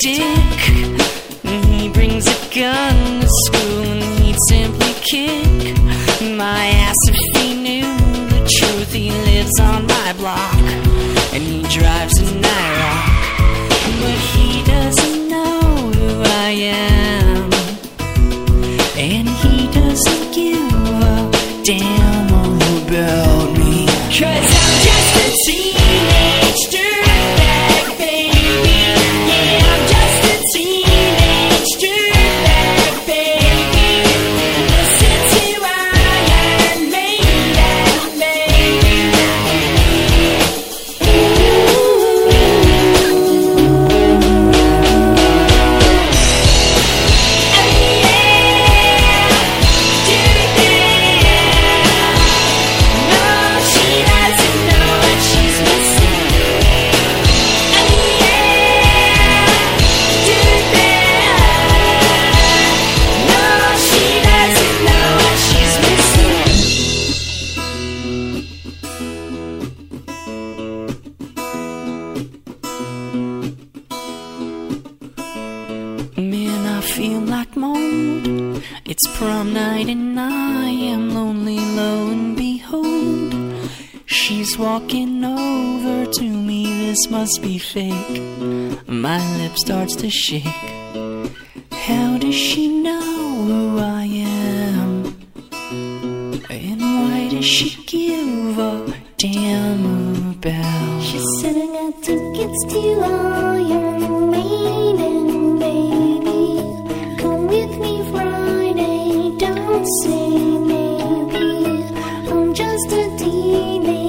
dick. And he brings a gun to school and he'd simply kick my ass if he knew the truth. He lives on my block and he drives It's prom night and I am lonely, lo and behold. She's walking over to me, this must be fake. My lip starts to shake. How does she know who I am? And why does she give a damn about? She said I got tickets to just a